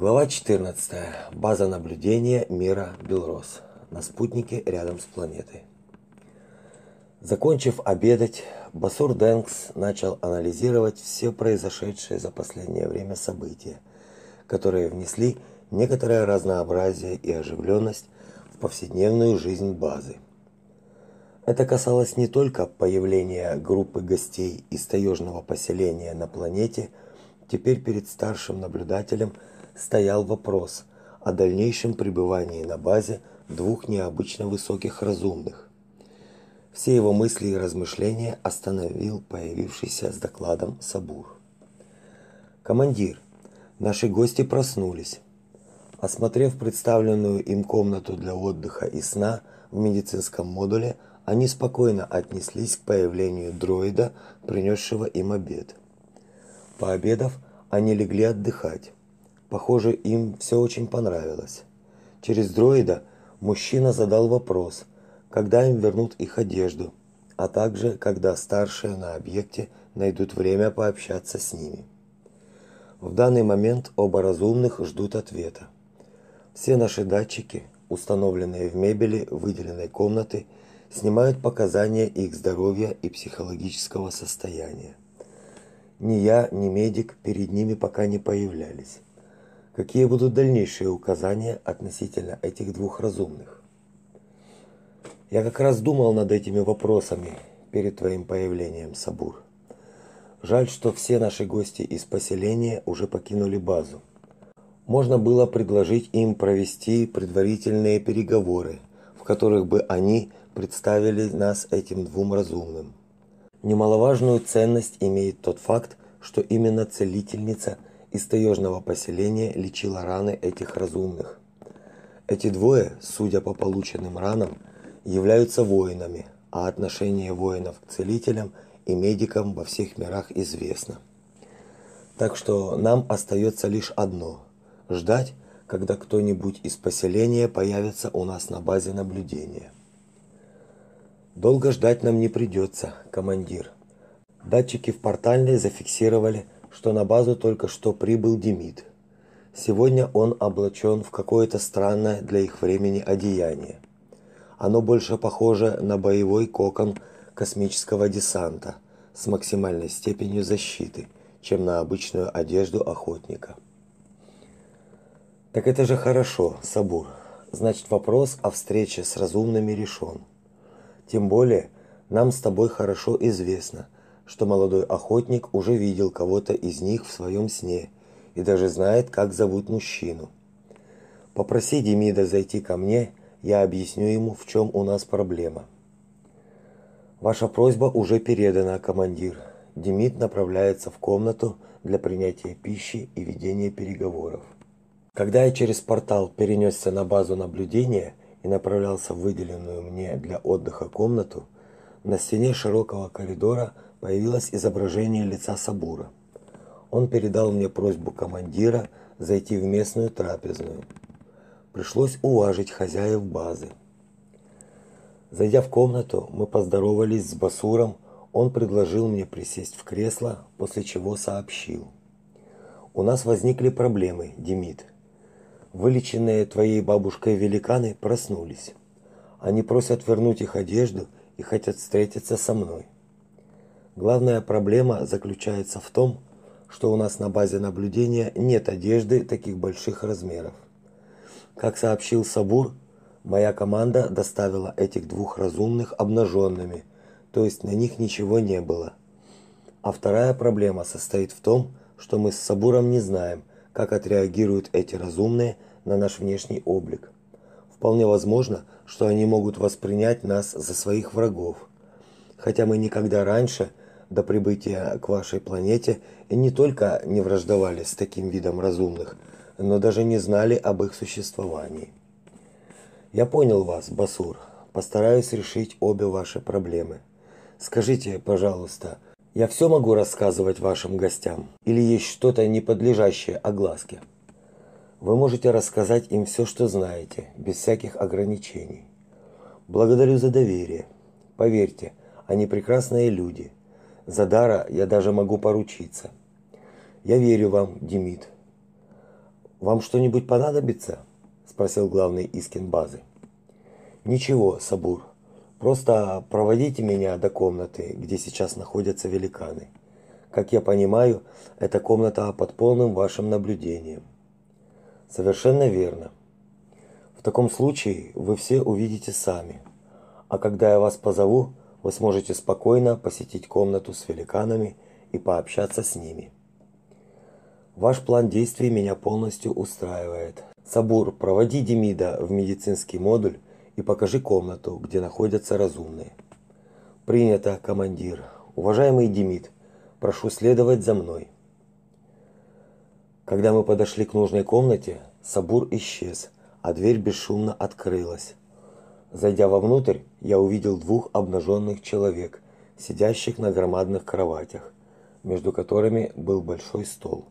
Глава 14. База наблюдения мира Белрос. На спутнике рядом с планетой. Закончив обедать, Басур Денкс начал анализировать все произошедшие за последнее время события, которые внесли некоторое разнообразие и оживленность в повседневную жизнь базы. Это касалось не только появления группы гостей из таежного поселения на планете, теперь перед старшим наблюдателем – стоял вопрос о дальнейшем пребывании на базе двух необычно высоких разумных. Все его мысли и размышления остановил появившийся с докладом Сабур. Командир, наши гости проснулись. Осмотрев представленную им комнату для отдыха и сна в медицинском модуле, они спокойно отнеслись к появлению дроида, принесшего им обед. Пообедав, они легли отдыхать. Похоже, им все очень понравилось. Через дроида мужчина задал вопрос, когда им вернут их одежду, а также когда старшие на объекте найдут время пообщаться с ними. В данный момент оба разумных ждут ответа. Все наши датчики, установленные в мебели выделенной комнаты, снимают показания их здоровья и психологического состояния. Ни я, ни медик перед ними пока не появлялись. Какие будут дальнейшие указания относительно этих двух разумных? Я как раз думал над этими вопросами перед твоим появлением, Сабур. Жаль, что все наши гости из поселения уже покинули базу. Можно было предложить им провести предварительные переговоры, в которых бы они представили нас этим двум разумным. Немаловажную ценность имеет тот факт, что именно целительница – из таежного поселения лечила раны этих разумных. Эти двое, судя по полученным ранам, являются воинами, а отношение воинов к целителям и медикам во всех мирах известно. Так что нам остается лишь одно ждать, когда кто-нибудь из поселения появится у нас на базе наблюдения. Долго ждать нам не придется, командир. Датчики в портальной зафиксировали что на базу только что прибыл Демид. Сегодня он облачен в какое-то странное для их времени одеяние. Оно больше похоже на боевой кокон космического десанта с максимальной степенью защиты, чем на обычную одежду охотника. Так это же хорошо, Сабур. Значит, вопрос о встрече с разумными решен. Тем более, нам с тобой хорошо известно – что молодой охотник уже видел кого-то из них в своем сне и даже знает, как зовут мужчину. Попроси Демида зайти ко мне, я объясню ему, в чем у нас проблема. Ваша просьба уже передана, командир. Демид направляется в комнату для принятия пищи и ведения переговоров. Когда я через портал перенесся на базу наблюдения и направлялся в выделенную мне для отдыха комнату, на стене широкого коридора – появилось изображение лица Сабура. Он передал мне просьбу командира зайти в местную трапезную. Пришлось уважить хозяев базы. Зайдя в комнату, мы поздоровались с Басуром. Он предложил мне присесть в кресло, после чего сообщил: "У нас возникли проблемы, Демид. Вылеченные твоей бабушкой великаны проснулись. Они просят вернуть их одежду и хотят встретиться со мной. Главная проблема заключается в том, что у нас на базе наблюдения нет одежды таких больших размеров. Как сообщил Сабур, моя команда доставила этих двух разумных обнаженными, то есть на них ничего не было. А вторая проблема состоит в том, что мы с Сабуром не знаем, как отреагируют эти разумные на наш внешний облик. Вполне возможно, что они могут воспринять нас за своих врагов. Хотя мы никогда раньше до прибытия к вашей планете не только не враждовали с таким видом разумных, но даже не знали об их существовании. Я понял вас, Басур. Постараюсь решить обе ваши проблемы. Скажите, пожалуйста, я все могу рассказывать вашим гостям или есть что-то не подлежащее огласке? Вы можете рассказать им все, что знаете, без всяких ограничений. Благодарю за доверие. Поверьте, они прекрасные люди. За Дара я даже могу поручиться. Я верю вам, Демид. Вам что-нибудь понадобится? спросил главный Искин базы. Ничего, Сабур. Просто проводите меня до комнаты, где сейчас находятся великаны. Как я понимаю, эта комната под полным вашим наблюдением. Совершенно верно. В таком случае вы все увидите сами. А когда я вас позову, вы сможете спокойно посетить комнату с великанами и пообщаться с ними. Ваш план действий меня полностью устраивает. Сабур, проводи Демида в медицинский модуль и покажи комнату, где находятся разумные. Принято, командир. Уважаемый Демид, прошу следовать за мной. Когда мы подошли к нужной комнате, Сабур исчез, а дверь бесшумно открылась. Зайдя вовнутрь, я увидел двух обнаженных человек, сидящих на громадных кроватях, между которыми был большой стол.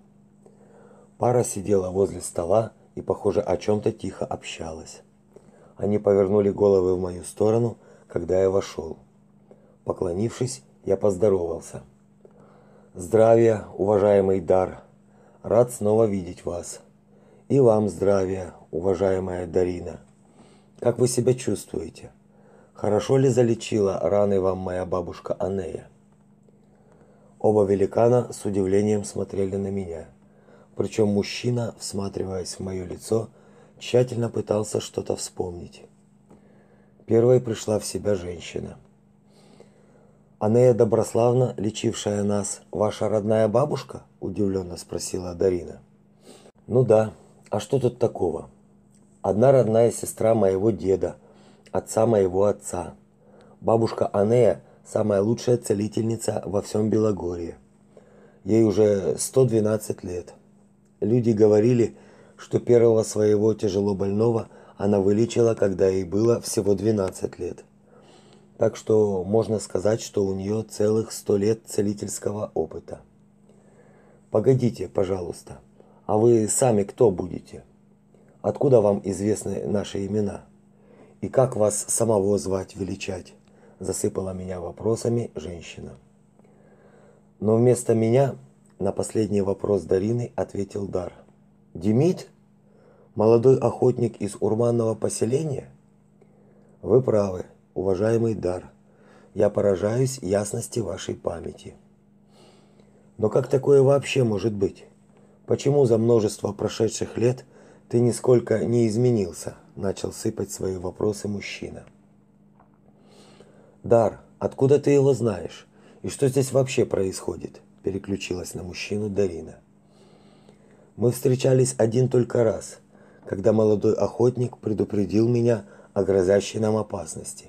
Пара сидела возле стола и, похоже, о чем то тихо общалась. Они повернули головы в мою сторону, когда я вошел. Поклонившись, я поздоровался. Здравия, уважаемый Дар. Рад снова видеть вас. И вам здравия, уважаемая Дарина. Как вы себя чувствуете? Хорошо ли залечила раны вам моя бабушка Анея? Оба великана с удивлением смотрели на меня. Причем мужчина, всматриваясь в мое лицо, тщательно пытался что-то вспомнить. Первой пришла в себя женщина. Анея Доброславна, лечившая нас, ваша родная бабушка? удивленно спросила Дарина. Ну да. А что тут такого? Одна родная сестра моего деда, отца моего отца. Бабушка Анея самая лучшая целительница во всем Белогорье. Ей уже 112 лет. Люди говорили, что первого своего тяжело больного она вылечила, когда ей было всего 12 лет. Так что можно сказать, что у нее целых 100 лет целительского опыта. Погодите, пожалуйста. А вы сами кто будете? Откуда вам известны наши имена? И как вас самого звать, величать? Засыпала меня вопросами женщина. Но вместо меня на последний вопрос Дарины ответил Дар. Демид? Молодой охотник из урманного поселения? Вы правы, уважаемый Дар. Я поражаюсь ясности вашей памяти. Но как такое вообще может быть? Почему за множество прошедших лет ты нисколько не изменился? Начал сыпать свои вопросы мужчина. Дар, откуда ты его знаешь? И что здесь вообще происходит? переключилась на мужчину Дарина. Мы встречались один только раз, когда молодой охотник предупредил меня о грозящей нам опасности.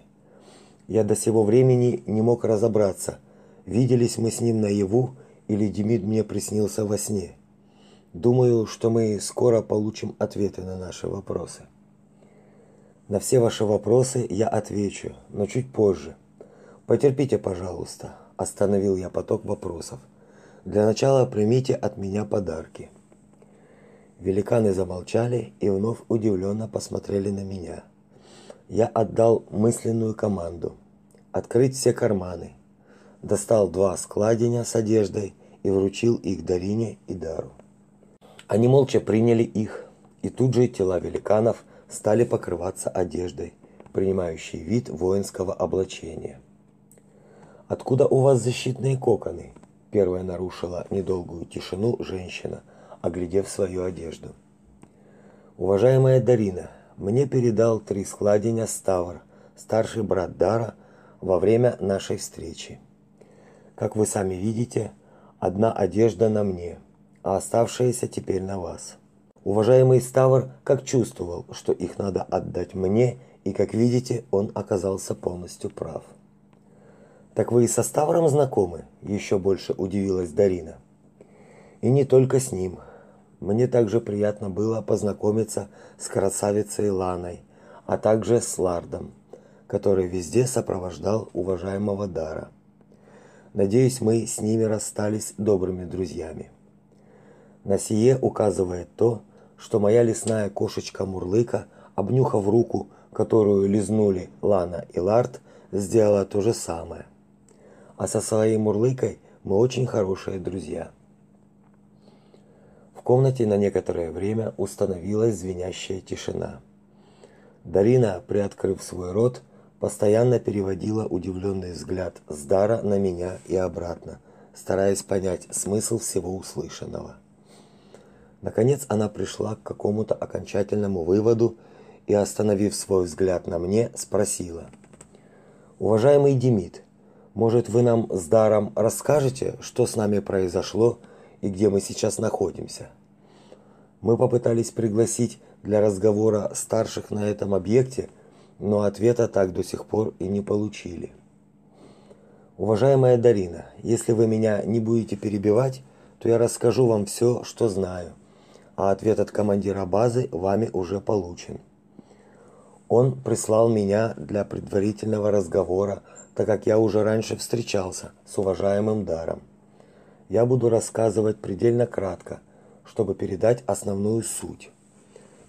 Я до сего времени не мог разобраться, виделись мы с ним наяву или Демид мне приснился во сне. Думаю, что мы скоро получим ответы на наши вопросы. На все ваши вопросы я отвечу, но чуть позже. Потерпите, пожалуйста, остановил я поток вопросов. Для начала примите от меня подарки. Великаны замолчали и вновь удивленно посмотрели на меня. Я отдал мысленную команду открыть все карманы. Достал два складеня с одеждой и вручил их Дарине и Дару. Они молча приняли их, и тут же тела великанов стали покрываться одеждой, принимающей вид воинского облачения. Откуда у вас защитные коконы? Первая нарушила недолгую тишину женщина, оглядев свою одежду. Уважаемая Дарина, мне передал три складеня Ставр, старший брат Дара, во время нашей встречи. Как вы сами видите, одна одежда на мне, а оставшаяся теперь на вас. Уважаемый Ставр как чувствовал, что их надо отдать мне, и как видите, он оказался полностью прав. Так вы и со Ставром знакомы? Еще больше удивилась Дарина. И не только с ним. Мне также приятно было познакомиться с красавицей Ланой, а также с Лардом, который везде сопровождал уважаемого Дара. Надеюсь, мы с ними расстались добрыми друзьями. На сие указывает то, что моя лесная кошечка Мурлыка, обнюхав руку, которую лизнули Лана и Лард, сделала то же самое – а со своей Мурлыкой мы очень хорошие друзья. В комнате на некоторое время установилась звенящая тишина. Дарина, приоткрыв свой рот, постоянно переводила удивленный взгляд с Дара на меня и обратно, стараясь понять смысл всего услышанного. Наконец она пришла к какому-то окончательному выводу и, остановив свой взгляд на мне, спросила: "Уважаемый Демид, может, вы нам с Даром расскажете, что с нами произошло и где мы сейчас находимся?" Мы попытались пригласить для разговора старших на этом объекте, но ответа так до сих пор и не получили. Уважаемая Дарина, если вы меня не будете перебивать, то я расскажу вам все, что знаю а ответ от командира базы вами уже получен. Он прислал меня для предварительного разговора, так как я уже раньше встречался с уважаемым Даром. Я буду рассказывать предельно кратко, чтобы передать основную суть.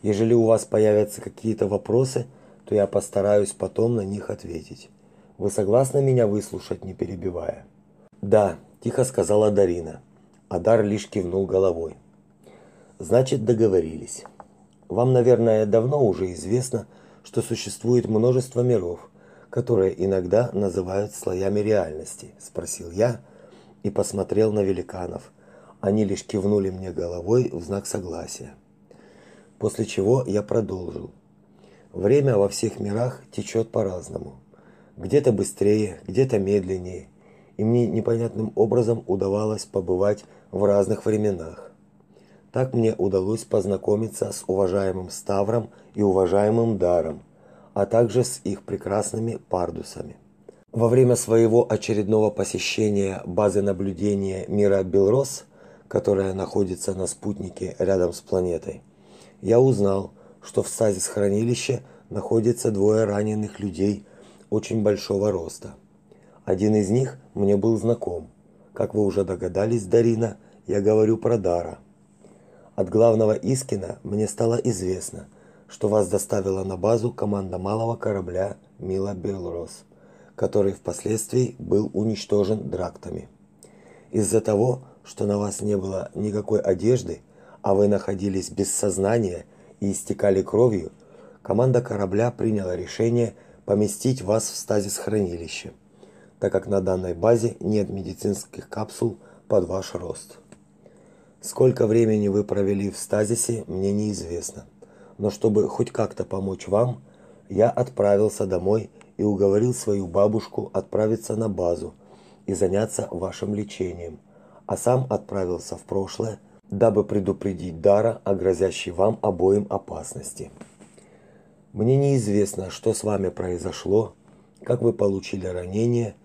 Ежели у вас появятся какие-то вопросы, то я постараюсь потом на них ответить. Вы согласны меня выслушать, не перебивая? Да, тихо сказала Дарина. Адар лишь кивнул головой. Значит, договорились. Вам, наверное, давно уже известно, что существует множество миров, которые иногда называют слоями реальности, спросил я и посмотрел на великанов. Они лишь кивнули мне головой в знак согласия. После чего я продолжил. Время во всех мирах течет по-разному. Где-то быстрее, где-то медленнее, и мне непонятным образом удавалось побывать в разных временах. Так мне удалось познакомиться с уважаемым Ставром и уважаемым Даром, а также с их прекрасными пардусами. Во время своего очередного посещения базы наблюдения мира Белрос, которая находится на спутнике рядом с планетой, я узнал, что в стазис-хранилище находится двое раненых людей очень большого роста. Один из них мне был знаком. Как вы уже догадались, Дарина, я говорю про Дара – от главного Искина мне стало известно, что вас доставила на базу команда малого корабля Мила Белрос, который впоследствии был уничтожен драктами. Из-за того, что на вас не было никакой одежды, а вы находились без сознания и истекали кровью, команда корабля приняла решение поместить вас в стазис-хранилище, так как на данной базе нет медицинских капсул под ваш рост. Сколько времени вы провели в стазисе, мне неизвестно. Но чтобы хоть как-то помочь вам, я отправился домой и уговорил свою бабушку отправиться на базу и заняться вашим лечением, а сам отправился в прошлое, дабы предупредить Дара о грозящей вам обоим опасности. Мне неизвестно, что с вами произошло, как вы получили ранение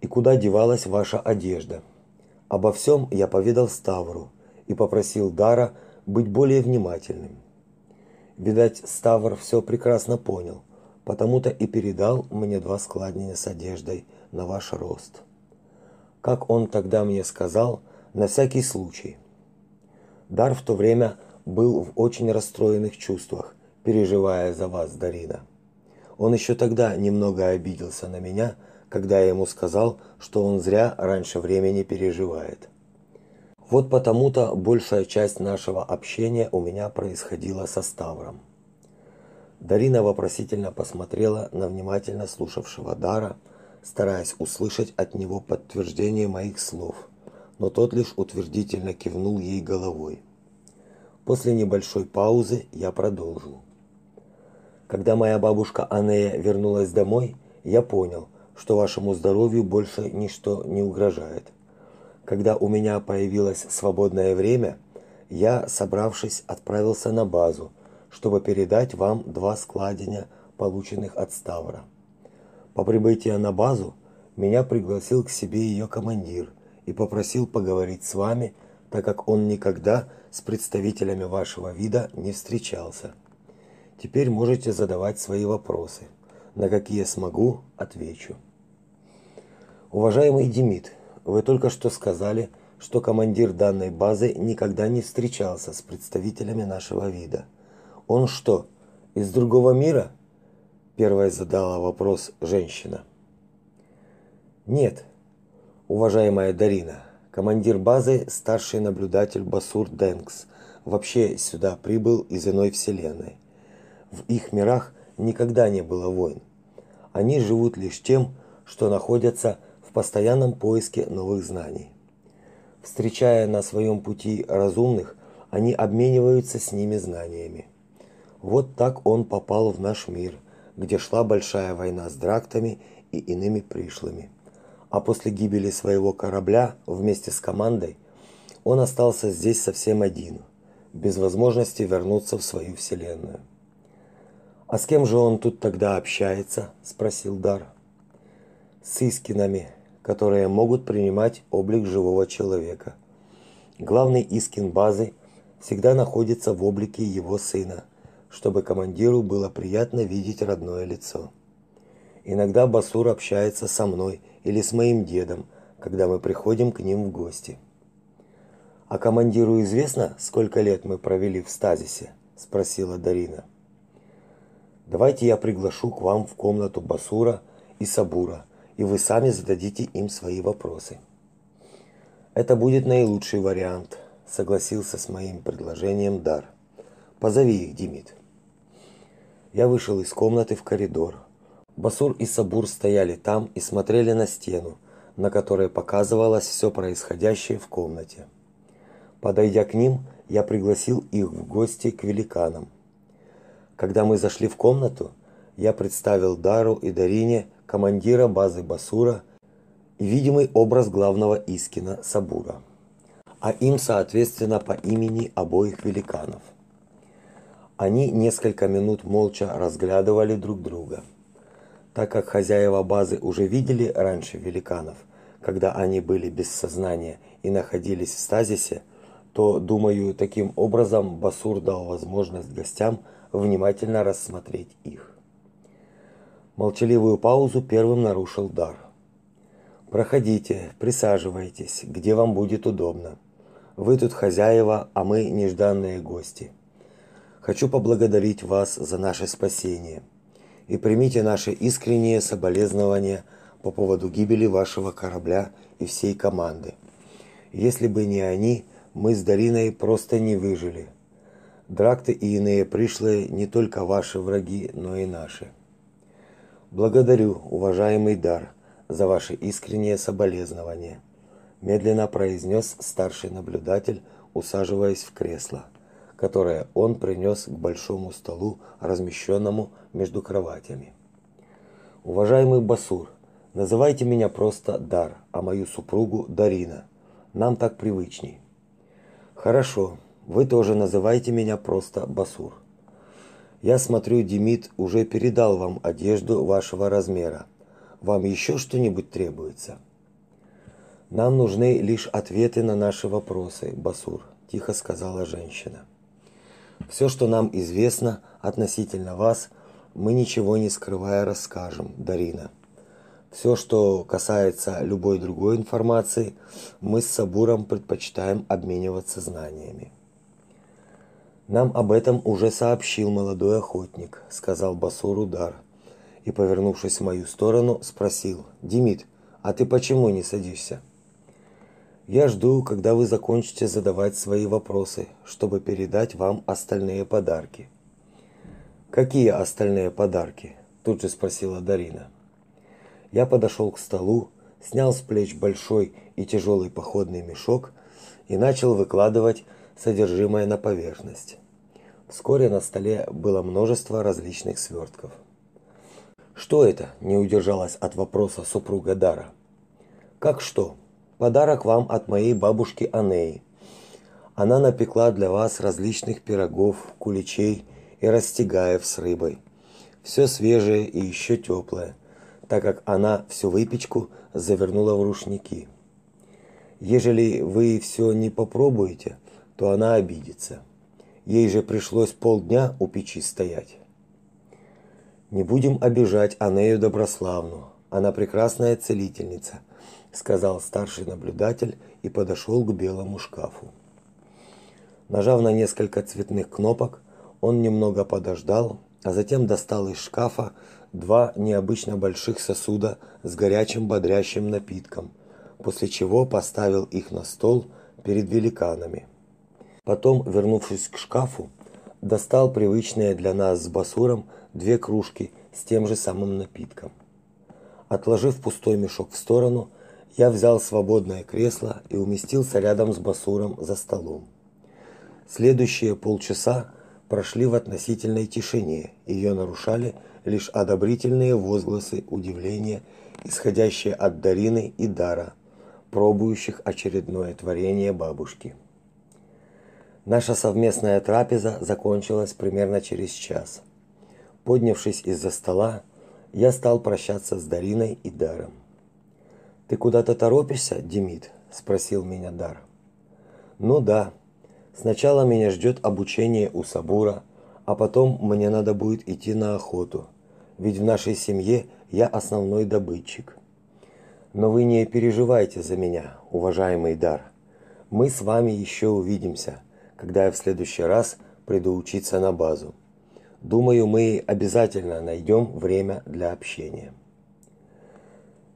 и куда девалась ваша одежда. Обо всем я поведал Ставру, и попросил Дара быть более внимательным. Видать, Ставр все прекрасно понял, потому-то и передал мне два складнения с одеждой на ваш рост. Как он тогда мне сказал, на всякий случай. Дар в то время был в очень расстроенных чувствах, переживая за вас, Дарина. Он еще тогда немного обиделся на меня, когда я ему сказал, что он зря раньше времени переживает. Вот потому-то большая часть нашего общения у меня происходила со Ставром. Дарина вопросительно посмотрела на внимательно слушавшего Дара, стараясь услышать от него подтверждение моих слов, но тот лишь утвердительно кивнул ей головой. После небольшой паузы я продолжил. Когда моя бабушка Анея вернулась домой, я понял, что вашему здоровью больше ничто не угрожает. Когда у меня появилось свободное время, я, собравшись, отправился на базу, чтобы передать вам два складения, полученных от Ставра. По прибытии на базу меня пригласил к себе ее командир и попросил поговорить с вами, так как он никогда с представителями вашего вида не встречался. Теперь можете задавать свои вопросы. На какие смогу, отвечу. Уважаемый Демид, вы только что сказали, что командир данной базы никогда не встречался с представителями нашего вида. Он что, из другого мира? Первая задала вопрос женщина. Нет, уважаемая Дарина, командир базы старший наблюдатель Басур Денкс вообще сюда прибыл из иной вселенной. В их мирах никогда не было войн. Они живут лишь тем, что находятся постоянном поиске новых знаний. Встречая на своем пути разумных, они обмениваются с ними знаниями. Вот так он попал в наш мир, где шла большая война с драктами и иными пришлыми. А после гибели своего корабля вместе с командой он остался здесь совсем один, без возможности вернуться в свою вселенную. А с кем же он тут тогда общается? спросил Дар. С искинами, которые могут принимать облик живого человека. Главный искин базы всегда находится в облике его сына, чтобы командиру было приятно видеть родное лицо. Иногда Басур общается со мной или с моим дедом, когда мы приходим к ним в гости. А командиру известно, сколько лет мы провели в стазисе, спросила Дарина. Давайте я приглашу к вам в комнату Басура и Сабура, и вы сами зададите им свои вопросы. Это будет наилучший вариант, согласился с моим предложением Дар. Позови их, Димит. Я вышел из комнаты в коридор. Басур и Сабур стояли там и смотрели на стену, на которой показывалось все происходящее в комнате. Подойдя к ним, я пригласил их в гости к великанам. Когда мы зашли в комнату, я представил Дару и Дарине командира базы Басура и видимый образ главного Искина Сабура, а им, соответственно, по имени обоих великанов. Они несколько минут молча разглядывали друг друга. Так как хозяева базы уже видели раньше великанов, когда они были без сознания и находились в стазисе, то, думаю, таким образом Басур дал возможность гостям – внимательно рассмотреть их. Молчаливую паузу первым нарушил Дар. Проходите, присаживайтесь, где вам будет удобно. Вы тут хозяева, а мы нежданные гости. Хочу поблагодарить вас за наше спасение и примите наши искренние соболезнования по поводу гибели вашего корабля и всей команды. Если бы не они, мы с Дариной просто не выжили. Дракты и иные пришлые не только ваши враги, но и наши. Благодарю, уважаемый дар, за ваши искренние соболезнования, медленно произнес старший наблюдатель, усаживаясь в кресло, которое он принес к большому столу, размещенному между кроватями. Уважаемый Басур, называйте меня просто Дар, а мою супругу Дарина. Нам так привычней. Хорошо, вы тоже называйте меня просто Басур. Я смотрю, Демид уже передал вам одежду вашего размера. Вам еще что-нибудь требуется? Нам нужны лишь ответы на наши вопросы, Басур, тихо сказала женщина. Все, что нам известно относительно вас, мы ничего не скрывая расскажем, Дарина. Все, что касается любой другой информации, мы с Сабуром предпочитаем обмениваться знаниями. Нам об этом уже сообщил молодой охотник, сказал Басур Удар. И, повернувшись в мою сторону, спросил: "Демид, а ты почему не садишься?" "Я жду, когда вы закончите задавать свои вопросы, чтобы передать вам остальные подарки". "Какие остальные подарки?" тут же спросила Дарина. Я подошел к столу, снял с плеч большой и тяжелый походный мешок и начал выкладывать содержимое на поверхность. Вскоре на столе было множество различных свертков. Что это? Не удержалась от вопроса супруга Дара. Как что? Подарок вам от моей бабушки Анеи. Она напекла для вас различных пирогов, куличей и растягаев с рыбой. Все свежее и еще теплое, так как она всю выпечку завернула в рушники. Ежели вы все не попробуете, то она обидится. Ей же пришлось полдня у печи стоять. Не будем обижать Анею Доброславну. Она прекрасная целительница, сказал старший наблюдатель и подошел к белому шкафу. Нажав на несколько цветных кнопок, он немного подождал, а затем достал из шкафа два необычно больших сосуда с горячим бодрящим напитком, после чего поставил их на стол перед великанами. Потом, вернувшись к шкафу, достал привычные для нас с Басуром две кружки с тем же самым напитком. Отложив пустой мешок в сторону, я взял свободное кресло и уместился рядом с Басуром за столом. Следующие полчаса прошли в относительной тишине. Ее нарушали лишь одобрительные возгласы удивления, исходящие от Дарины и Дара, пробующих очередное творение бабушки. Наша совместная трапеза закончилась примерно через час. Поднявшись из-за стола, я стал прощаться с Дариной и Даром. Ты куда-то торопишься, Демид? спросил меня Дар. Ну да. Сначала меня ждет обучение у Сабура, а потом мне надо будет идти на охоту. Ведь в нашей семье я основной добытчик. Но вы не переживайте за меня, уважаемый Дар. Мы с вами еще увидимся, когда я в следующий раз приду учиться на базу. Думаю, мы обязательно найдем время для общения.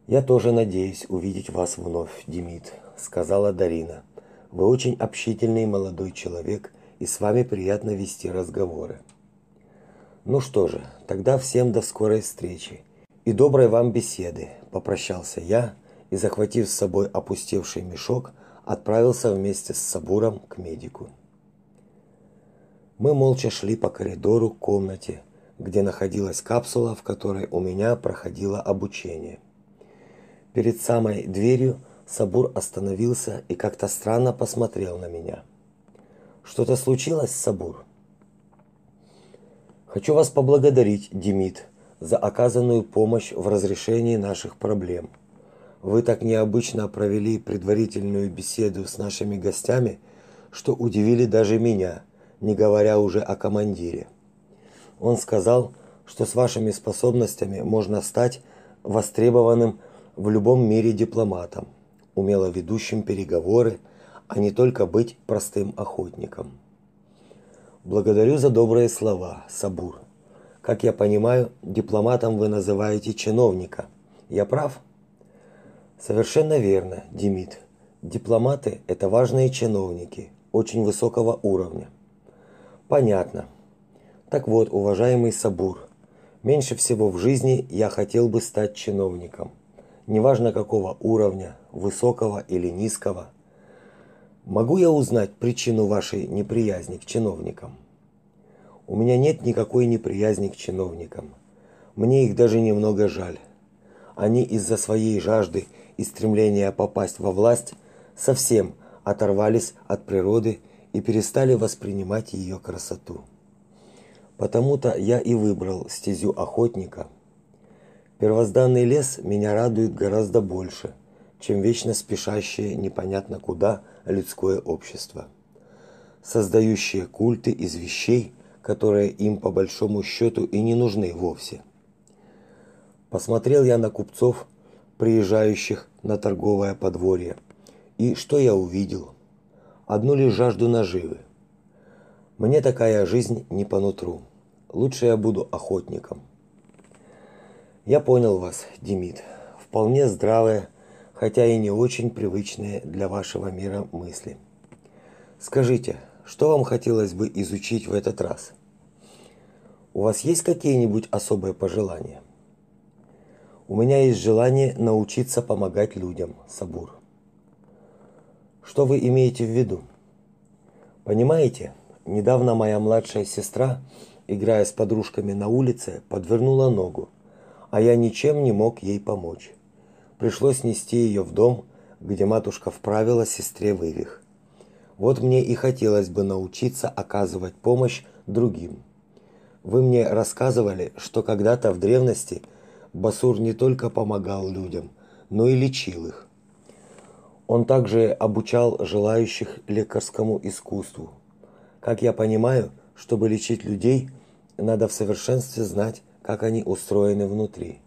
Я тоже надеюсь увидеть вас вновь, Демид, сказала Дарина. Вы очень общительный молодой человек, и с вами приятно вести разговоры. Ну что же, тогда всем до скорой встречи и доброй вам беседы, попрощался я и, захватив с собой опустевший мешок, отправился вместе с Сабуром к медику. Мы молча шли по коридору к комнате, где находилась капсула, в которой у меня проходило обучение. Перед самой дверью Сабур остановился и как-то странно посмотрел на меня. Что-то случилось, Сабур? Хочу вас поблагодарить, Демид, за оказанную помощь в разрешении наших проблем. Вы так необычно провели предварительную беседу с нашими гостями, что удивили даже меня не говоря уже о командире. Он сказал, что с вашими способностями можно стать востребованным в любом мире дипломатом, умело ведущим переговоры, а не только быть простым охотником. Благодарю за добрые слова, Сабур. Как я понимаю, дипломатом вы называете чиновника. Я прав? Совершенно верно, Демид. Дипломаты это важные чиновники очень высокого уровня. Понятно. Так вот, уважаемый Сабур, меньше всего в жизни я хотел бы стать чиновником. Неважно какого уровня, высокого или низкого. Могу я узнать причину вашей неприязни к чиновникам? У меня нет никакой неприязни к чиновникам. Мне их даже немного жаль. Они из-за своей жажды и стремления попасть во власть совсем оторвались от природы и перестали воспринимать ее красоту. Потому-то я и выбрал стезю охотника. Первозданный лес меня радует гораздо больше, чем вечно спешащее непонятно куда людское общество, создающее культы из вещей, которые им по большому счету и не нужны вовсе. Посмотрел я на купцов, приезжающих на торговое подворье, и что я увидел – одну лишь жажду наживы. Мне такая жизнь не по нутру. Лучше я буду охотником. Я понял вас, Демид. Вполне здравые, хотя и не очень привычные для вашего мира мысли. Скажите, что вам хотелось бы изучить в этот раз? У вас есть какие-нибудь особые пожелания? У меня есть желание научиться помогать людям, Сабур. Что вы имеете в виду? Понимаете, недавно моя младшая сестра, играя с подружками на улице, подвернула ногу, а я ничем не мог ей помочь. Пришлось нести ее в дом, где матушка вправила сестре вывих. Вот мне и хотелось бы научиться оказывать помощь другим. Вы мне рассказывали, что когда-то в древности Басур не только помогал людям, но и лечил их. Он также обучал желающих лекарскому искусству. Как я понимаю, чтобы лечить людей, надо в совершенстве знать, как они устроены внутри.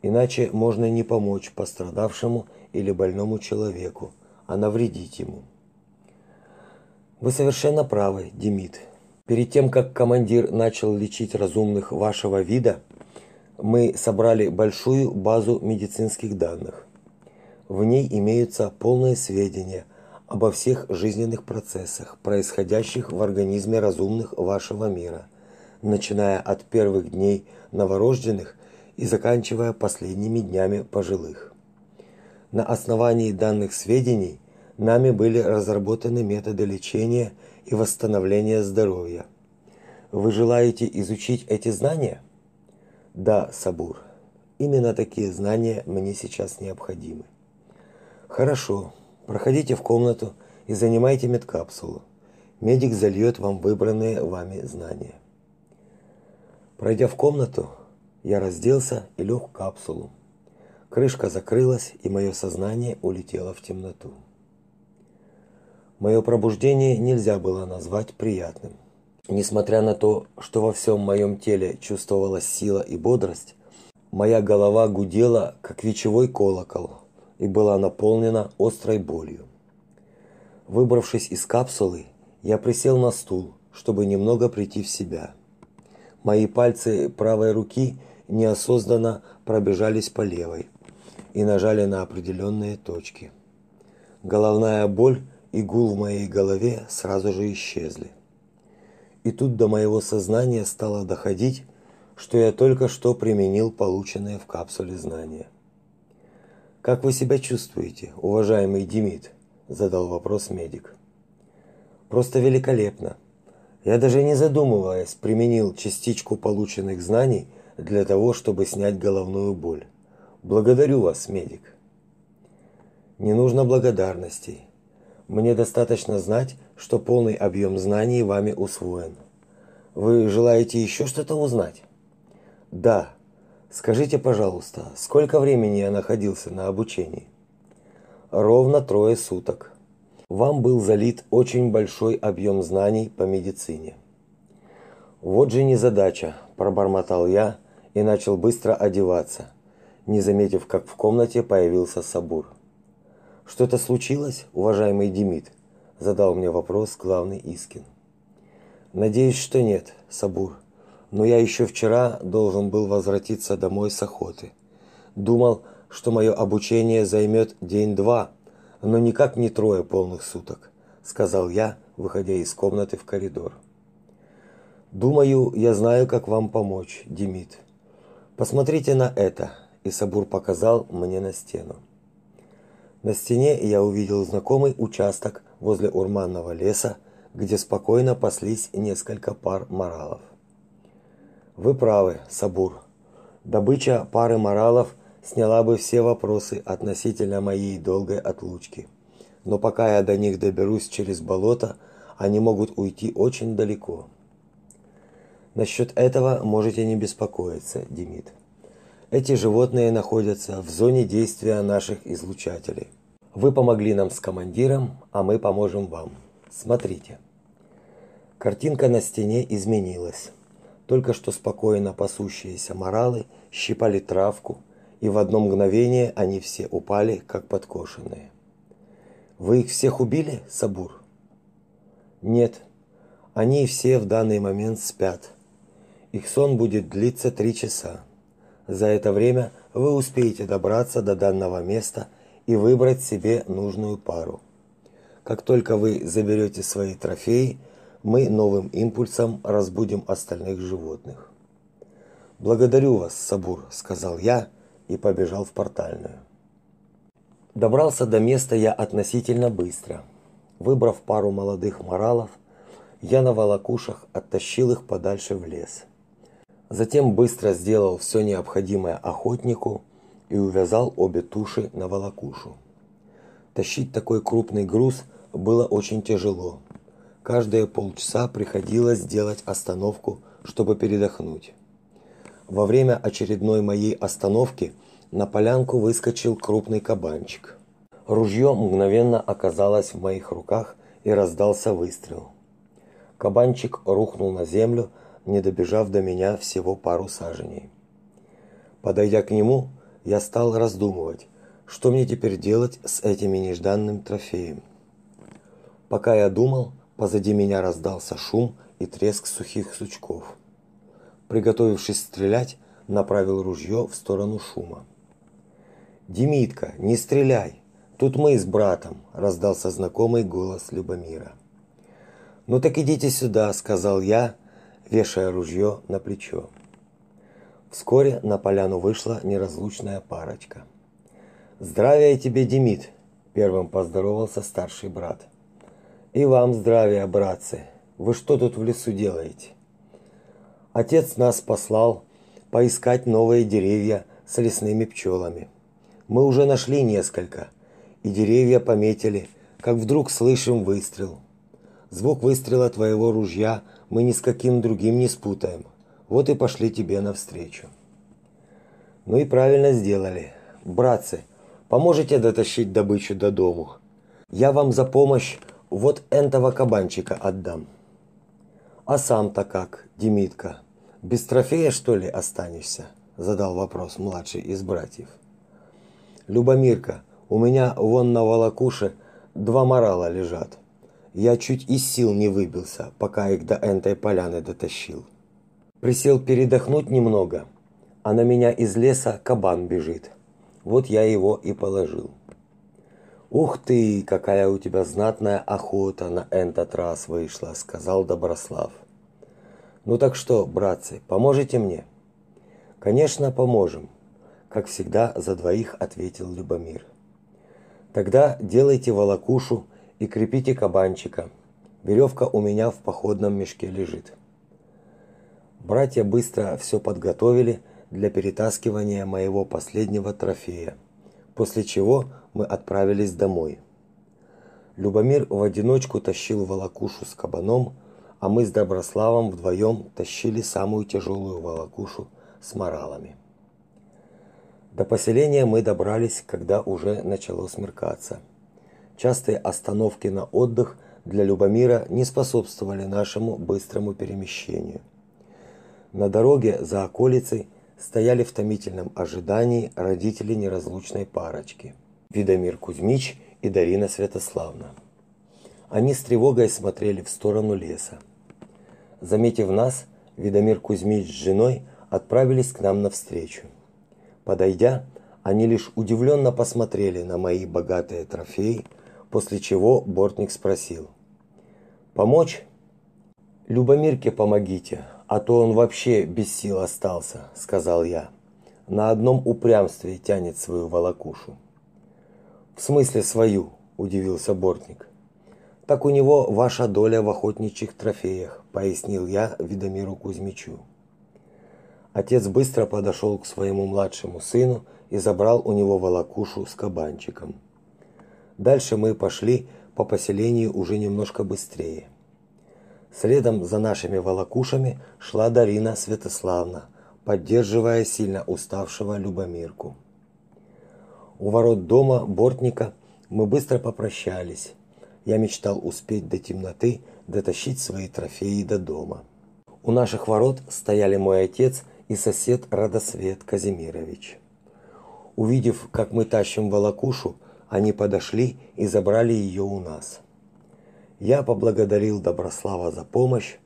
Иначе можно не помочь пострадавшему или больному человеку, а навредить ему. Вы совершенно правы, Демид. Перед тем, как командир начал лечить разумных вашего вида, мы собрали большую базу медицинских данных. В ней имеются полные сведения обо всех жизненных процессах, происходящих в организме разумных вашего мира, начиная от первых дней новорожденных и заканчивая последними днями пожилых. На основании данных сведений нами были разработаны методы лечения и восстановления здоровья. Вы желаете изучить эти знания? Да, Сабур. Именно такие знания мне сейчас необходимы. Хорошо. Проходите в комнату и занимайте медкапсулу. Медик зальет вам выбранные вами знания. Пройдя в комнату, я разделся и лег в капсулу. Крышка закрылась, и мое сознание улетело в темноту. Мое пробуждение нельзя было назвать приятным. Несмотря на то, что во всем моем теле чувствовалась сила и бодрость, моя голова гудела, как вечевой колокол, и была наполнена острой болью. Выбравшись из капсулы, я присел на стул, чтобы немного прийти в себя. Мои пальцы правой руки неосознанно пробежались по левой и нажали на определенные точки. Головная боль и гул в моей голове сразу же исчезли. И тут до моего сознания стало доходить, что я только что применил полученные в капсуле знания. Как вы себя чувствуете, уважаемый Демид? задал вопрос медик. Просто великолепно. Я даже не задумываясь применил частичку полученных знаний для того, чтобы снять головную боль. Благодарю вас, медик. Не нужно благодарностей. Мне достаточно знать, что полный объем знаний вами усвоен. Вы желаете еще что-то узнать? Да. Скажите, пожалуйста, сколько времени я находился на обучении? Ровно трое суток. Вам был залит очень большой объем знаний по медицине. Вот же незадача, пробормотал я и начал быстро одеваться, не заметив, как в комнате появился Сабур. Что-то случилось, уважаемый Демид? задал мне вопрос главный Искин. Надеюсь, что нет, Сабур. Но я еще вчера должен был возвратиться домой с охоты. Думал, что мое обучение займет день-два, но никак не трое полных суток, сказал я, выходя из комнаты в коридор. Думаю, я знаю, как вам помочь, Демид. Посмотрите на это, и Сабур показал мне на стену. На стене я увидел знакомый участок возле урманного леса, где спокойно паслись несколько пар моралов. Вы правы, Сабур. Добыча пары моралов сняла бы все вопросы относительно моей долгой отлучки. Но пока я до них доберусь через болото, они могут уйти очень далеко. Насчет этого можете не беспокоиться, Демид. Эти животные находятся в зоне действия наших излучателей. Вы помогли нам с командиром, а мы поможем вам. Смотрите. Картинка на стене изменилась. Только что спокойно пасущиеся моралы щипали травку, и в одно мгновение они все упали, как подкошенные. Вы их всех убили, Сабур? Нет. Они все в данный момент спят. Их сон будет длиться три часа. За это время вы успеете добраться до данного места и выбрать себе нужную пару. Как только вы заберете свои трофеи, мы новым импульсом разбудим остальных животных. Благодарю вас, Сабур, сказал я и побежал в портальную. Добрался до места я относительно быстро. Выбрав пару молодых моралов, я на волокушах оттащил их подальше в лес. Затем быстро сделал все необходимое охотнику и увязал обе туши на волокушу. Тащить такой крупный груз было очень тяжело. Каждые полчаса приходилось делать остановку, чтобы передохнуть. Во время очередной моей остановки на полянку выскочил крупный кабанчик. Ружье мгновенно оказалось в моих руках и раздался выстрел. Кабанчик рухнул на землю, не добежав до меня всего пару саженей. Подойдя к нему, я стал раздумывать, что мне теперь делать с этим нежданным трофеем. Пока я думал, позади меня раздался шум и треск сухих сучков. Приготовившись стрелять, направил ружье в сторону шума. «Демитка, не стреляй! Тут мы с братом, раздался знакомый голос Любомира. Ну так идите сюда, сказал я, вешая ружье на плечо. Вскоре на поляну вышла неразлучная парочка. Здравия тебе, Демид, первым поздоровался старший брат. И вам здравия, братцы. Вы что тут в лесу делаете? Отец нас послал поискать новые деревья с лесными пчелами. Мы уже нашли несколько, и деревья пометили, как вдруг слышим выстрел. Звук выстрела твоего ружья мы ни с каким другим не спутаем. Вот и пошли тебе навстречу. Ну и правильно сделали. Братцы, поможете дотащить добычу до дому? Я вам за помощь вот этого кабанчика отдам. А сам-то как, Демитка? Без трофея, что ли, останешься? Задал вопрос младший из братьев. Любомирка, у меня вон на волокуше два морала лежат. Я чуть из сил не выбился, пока их до этой поляны дотащил. Присел передохнуть немного, а на меня из леса кабан бежит. Вот я его и положил. Ух ты, какая у тебя знатная охота на этот раз вышла, сказал Доброслав. Ну так что, братцы, поможете мне? Конечно, поможем, как всегда за двоих ответил Любомир. Тогда делайте волокушу и крепите кабанчика. Веревка у меня в походном мешке лежит. Братья быстро все подготовили для перетаскивания моего последнего трофея, после чего мы отправились домой. Любомир в одиночку тащил волокушу с кабаном, а мы с Доброславом вдвоем тащили самую тяжелую волокушу с моралами. До поселения мы добрались, когда уже начало смеркаться. Частые остановки на отдых для Любомира не способствовали нашему быстрому перемещению. На дороге за околицей стояли в томительном ожидании родители неразлучной парочки Видомир Кузьмич и Дарина Святославна. Они с тревогой смотрели в сторону леса. Заметив нас, Видомир Кузьмич с женой отправились к нам навстречу. Подойдя, они лишь удивленно посмотрели на мои богатые трофеи, после чего бортник спросил: "Помочь?" "Любомирке помогите, а то он вообще без сил остался, сказал я. На одном упрямстве тянет свою волокушу. В смысле свою, удивился бортник. Так у него ваша доля в охотничьих трофеях, пояснил я Видомиру Кузьмичу. Отец быстро подошел к своему младшему сыну и забрал у него волокушу с кабанчиком. Дальше мы пошли по поселению уже немножко быстрее. Следом за нашими волокушами шла Дарина Святославна, поддерживая сильно уставшего Любомирку. У ворот дома бортника мы быстро попрощались. Я мечтал успеть до темноты дотащить свои трофеи до дома. У наших ворот стояли мой отец и сосед Радосвет Казимирович. Увидев, как мы тащим волокушу, они подошли и забрали ее у нас. Я поблагодарил Доброслава за помощь.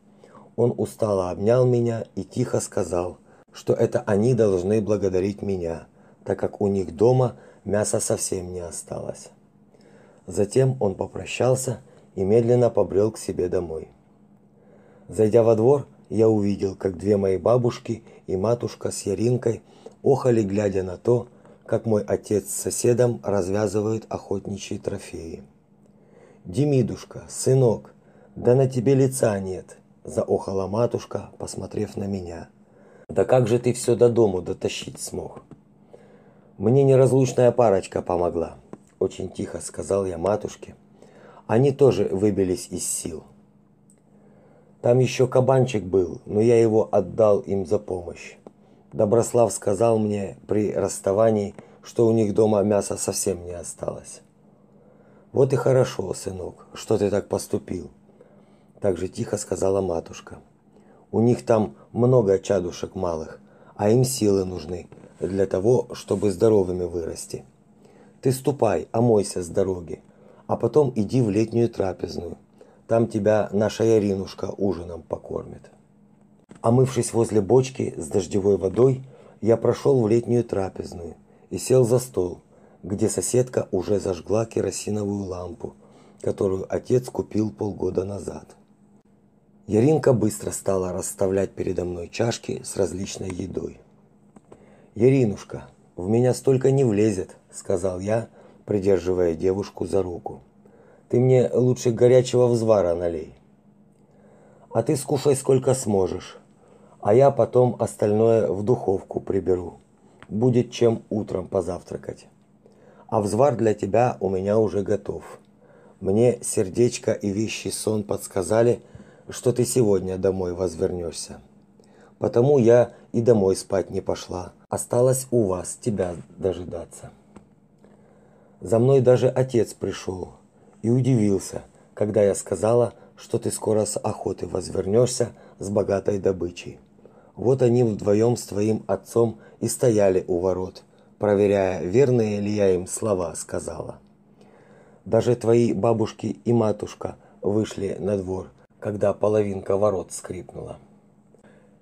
Он устало обнял меня и тихо сказал, что это они должны благодарить меня, так как у них дома мяса совсем не осталось. Затем он попрощался и медленно побрел к себе домой. Зайдя во двор, я увидел, как две мои бабушки и матушка с Яринкой охали, глядя на то, как мой отец с соседом развязывают охотничьи трофеи. Демидушка, сынок, да на тебе лица нет, заохала матушка, посмотрев на меня. Да как же ты все до дому дотащить смог? Мне неразлучная парочка помогла, очень тихо сказал я матушке. Они тоже выбились из сил. Там еще кабанчик был, но я его отдал им за помощь. Доброслав сказал мне при расставании, что у них дома мяса совсем не осталось. Вот и хорошо, сынок, что ты так поступил, так же тихо сказала матушка. У них там много чадушек малых, а им силы нужны для того, чтобы здоровыми вырасти. Ты ступай, омойся с дороги, а потом иди в летнюю трапезную. Там тебя наша Яринушка ужином покормит. Омывшись возле бочки с дождевой водой, я прошел в летнюю трапезную и сел за стол, где соседка уже зажгла керосиновую лампу, которую отец купил полгода назад. Яринка быстро стала расставлять передо мной чашки с различной едой. «Яринушка, в меня столько не влезет», – сказал я, придерживая девушку за руку. «Ты мне лучше горячего взвара налей». «А ты скушай сколько сможешь, а я потом остальное в духовку приберу. Будет чем утром позавтракать. А взвар для тебя у меня уже готов. Мне сердечко и вещий сон подсказали, что ты сегодня домой возвернешься. Потому я и домой спать не пошла. Осталось у вас тебя дожидаться. За мной даже отец пришел и удивился, когда я сказала, что ты скоро с охоты возвернешься с богатой добычей. Вот они вдвоем с твоим отцом и стояли у ворот, проверяя, верные ли я им слова сказала. Даже твои бабушки и матушка вышли на двор, когда половинка ворот скрипнула.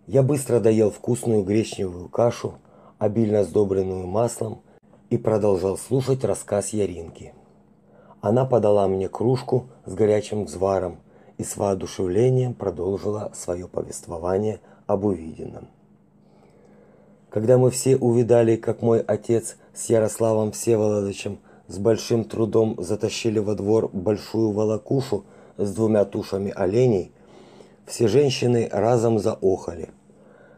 Я быстро доел вкусную гречневую кашу, обильно сдобренную маслом, и продолжал слушать рассказ Яринки. Она подала мне кружку с горячим взваром и с воодушевлением продолжила свое повествование об увиденном. Когда мы все увидали, как мой отец с Ярославом Всеволодовичем с большим трудом затащили во двор большую волокушу с двумя тушами оленей, все женщины разом заохали.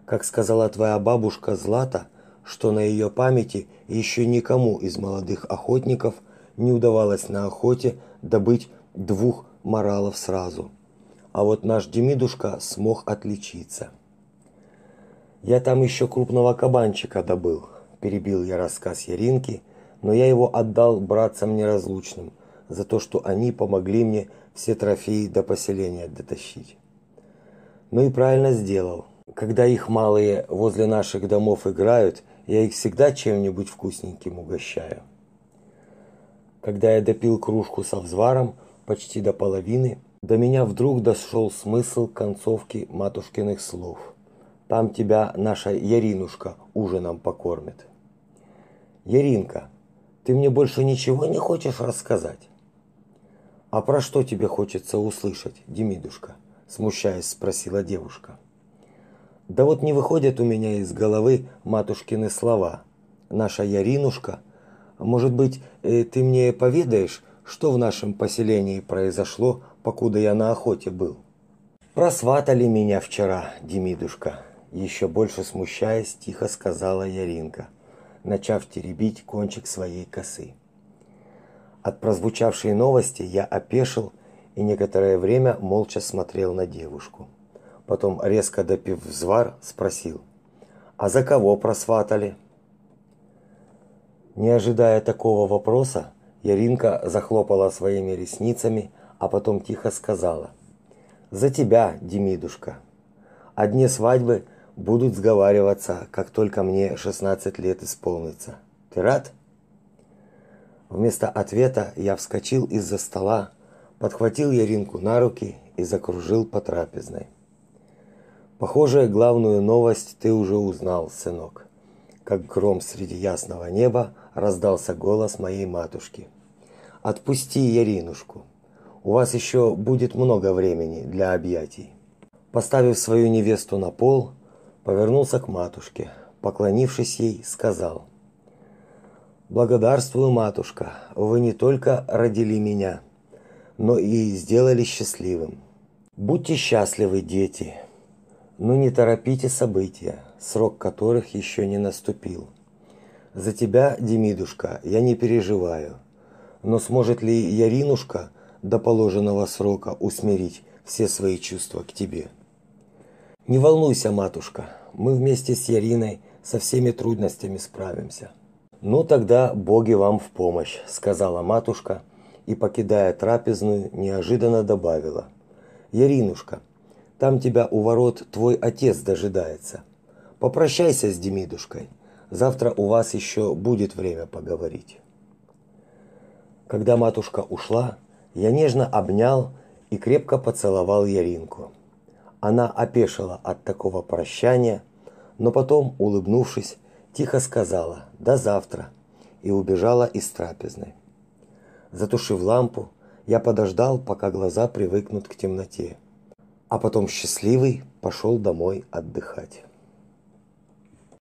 Как сказала твоя бабушка Злата, что на ее памяти еще никому из молодых охотников не удавалось на охоте добыть двух моралов сразу. А вот наш Демидушка смог отличиться. Я там еще крупного кабанчика добыл, перебил я рассказ Яринки, но я его отдал братцам неразлучным за то, что они помогли мне все трофеи до поселения дотащить. Ну и правильно сделал. Когда их малые возле наших домов играют, я их всегда чем-нибудь вкусненьким угощаю. Когда я допил кружку со взваром почти до половины, до меня вдруг дошел смысл концовки матушкиных слов. Там тебя наша Яринушка ужином покормит. Яринка, ты мне больше ничего не хочешь рассказать? А про что тебе хочется услышать, Демидушка? смущаясь, спросила девушка. Да вот не выходят у меня из головы матушкины слова. Наша Яринушка, может быть, э, ты мне поведаешь, что в нашем поселении произошло, покуда я на охоте был? Просватали меня вчера, Демидушка, еще больше смущаясь, тихо сказала Яринка, начав теребить кончик своей косы. От прозвучавшей новости я опешил и некоторое время молча смотрел на девушку. Потом, резко допив взвар, спросил: "А за кого просватали?" Не ожидая такого вопроса, Яринка захлопала своими ресницами, а потом тихо сказала: "За тебя, Демидушка. Одни свадьбы будут сговариваться, как только мне 16 лет исполнится. Ты рад?" Вместо ответа я вскочил из-за стола, подхватил Яринку на руки и закружил по трапезной. Похоже, главную новость ты уже узнал, сынок. Как гром среди ясного неба раздался голос моей матушки. Отпусти Яринушку. У вас еще будет много времени для объятий. Поставив свою невесту на пол, повернулся к матушке, поклонившись ей, сказал: Благодарствую, матушка. Вы не только родили меня, но и сделали счастливым. Будьте счастливы, дети. Но не торопите события, срок которых еще не наступил. За тебя, Демидушка, я не переживаю. Но сможет ли Яринушка до положенного срока усмирить все свои чувства к тебе? Не волнуйся, матушка. Мы вместе с Яриной со всеми трудностями справимся. Ну тогда боги вам в помощь, сказала матушка и покидая трапезную, неожиданно добавила: Яринушка, там тебя у ворот твой отец дожидается. Попрощайся с Демидушкой. Завтра у вас еще будет время поговорить. Когда матушка ушла, я нежно обнял и крепко поцеловал Яринку. Она опешила от такого прощания, но потом, улыбнувшись, тихо сказала: "До завтра" и убежала из трапезной. Затушив лампу, я подождал, пока глаза привыкнут к темноте, а потом счастливый пошел домой отдыхать.